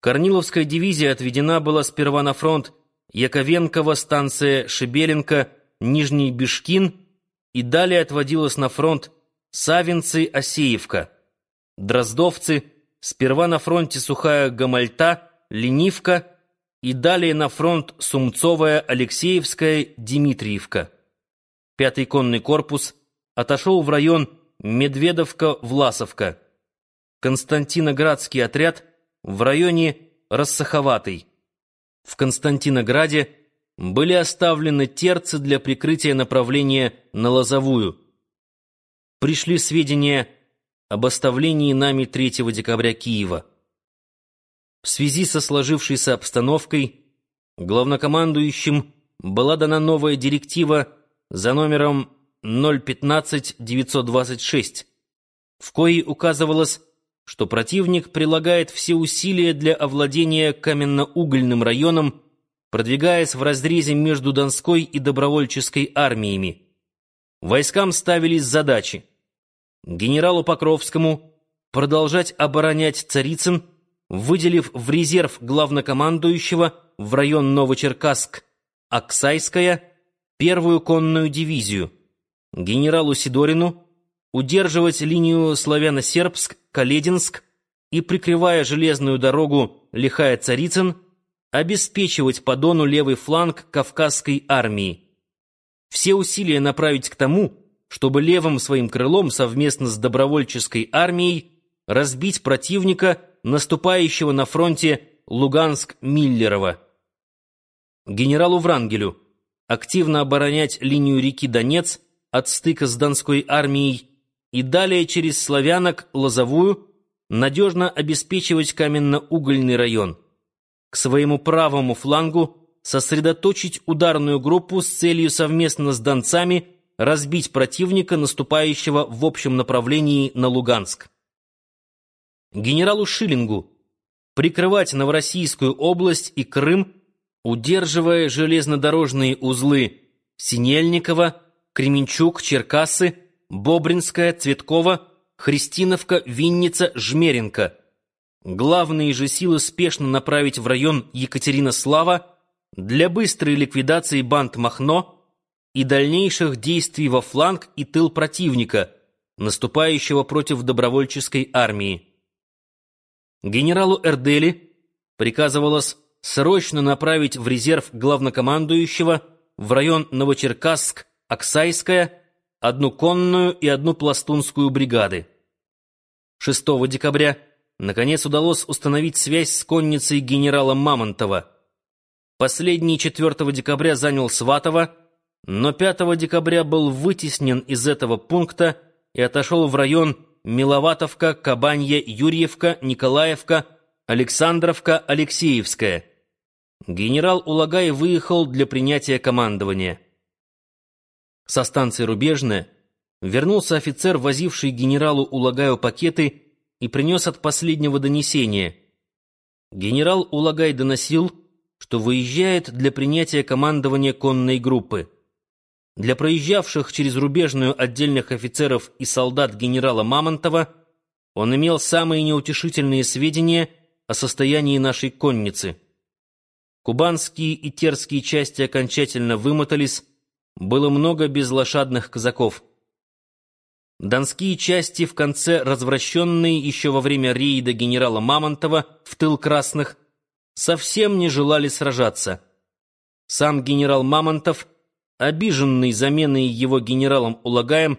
Корниловская дивизия отведена была сперва на фронт Яковенкова, станция Шебеленко, Нижний Бишкин и далее отводилась на фронт Савинцы-Осеевка. Дроздовцы сперва на фронте Сухая Гамальта, Ленивка и далее на фронт Сумцовая, Алексеевская, Дмитриевка. Пятый конный корпус отошел в район Медведовка-Власовка. Константиноградский отряд в районе Рассаховатой. В Константинограде были оставлены терцы для прикрытия направления на Лозовую. Пришли сведения об оставлении нами 3 декабря Киева. В связи со сложившейся обстановкой главнокомандующим была дана новая директива за номером 015-926, в коей указывалось, что противник прилагает все усилия для овладения каменноугольным районом, продвигаясь в разрезе между Донской и Добровольческой армиями. Войскам ставились задачи генералу Покровскому продолжать оборонять Царицын, выделив в резерв главнокомандующего в район Новочеркасск, Аксайская, первую конную дивизию, генералу Сидорину удерживать линию Славяно-Сербск-Калединск и, прикрывая железную дорогу Лихая-Царицын, обеспечивать по Дону левый фланг Кавказской армии. Все усилия направить к тому, чтобы левым своим крылом совместно с добровольческой армией разбить противника, наступающего на фронте Луганск-Миллерово. Генералу Врангелю активно оборонять линию реки Донец от стыка с Донской армией и далее через Славянок, Лозовую, надежно обеспечивать каменно-угольный район. К своему правому флангу сосредоточить ударную группу с целью совместно с донцами разбить противника, наступающего в общем направлении на Луганск. Генералу Шиллингу прикрывать Новороссийскую область и Крым, удерживая железнодорожные узлы Синельникова, Кременчук, Черкассы, Бобринская, Цветкова, Христиновка, Винница, Жмеренко. Главные же силы спешно направить в район Екатеринослава для быстрой ликвидации банд Махно и дальнейших действий во фланг и тыл противника, наступающего против добровольческой армии. Генералу Эрдели приказывалось срочно направить в резерв главнокомандующего в район Новочеркасск-Оксайская одну конную и одну пластунскую бригады. 6 декабря наконец удалось установить связь с конницей генерала Мамонтова. Последний 4 декабря занял Сватово, но 5 декабря был вытеснен из этого пункта и отошел в район Миловатовка, Кабанья, Юрьевка, Николаевка, Александровка, Алексеевская. Генерал Улагай выехал для принятия командования. Со станции Рубежная вернулся офицер, возивший генералу Улагаю пакеты, и принес от последнего донесение. Генерал Улагай доносил, что выезжает для принятия командования конной группы. Для проезжавших через Рубежную отдельных офицеров и солдат генерала Мамонтова он имел самые неутешительные сведения о состоянии нашей конницы. Кубанские и терские части окончательно вымотались, было много безлошадных казаков. Донские части, в конце развращенные еще во время рейда генерала Мамонтова в тыл красных, совсем не желали сражаться. Сам генерал Мамонтов, обиженный заменой его генералом Улагаем,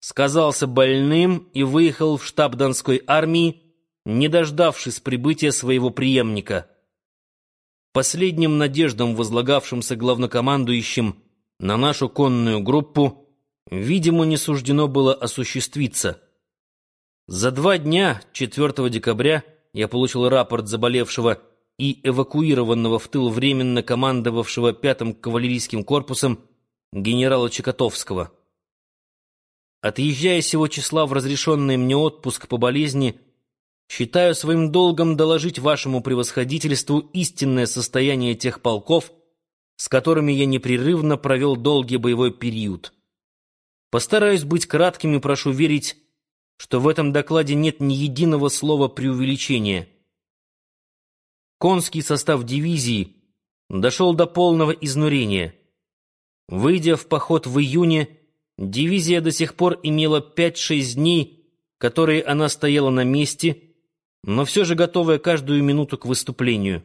сказался больным и выехал в штаб Донской армии, не дождавшись прибытия своего преемника. Последним надеждам, возлагавшимся главнокомандующим на нашу конную группу, видимо, не суждено было осуществиться. За два дня, 4 декабря, я получил рапорт заболевшего и эвакуированного в тыл временно командовавшего пятым кавалерийским корпусом генерала Чекотовского. Отъезжая сего числа в разрешенный мне отпуск по болезни, считаю своим долгом доложить вашему превосходительству истинное состояние тех полков, с которыми я непрерывно провел долгий боевой период. Постараюсь быть кратким и прошу верить, что в этом докладе нет ни единого слова преувеличения. конский состав дивизии дошел до полного изнурения. Выйдя в поход в июне, дивизия до сих пор имела 5-6 дней, которые она стояла на месте, но все же готовая каждую минуту к выступлению.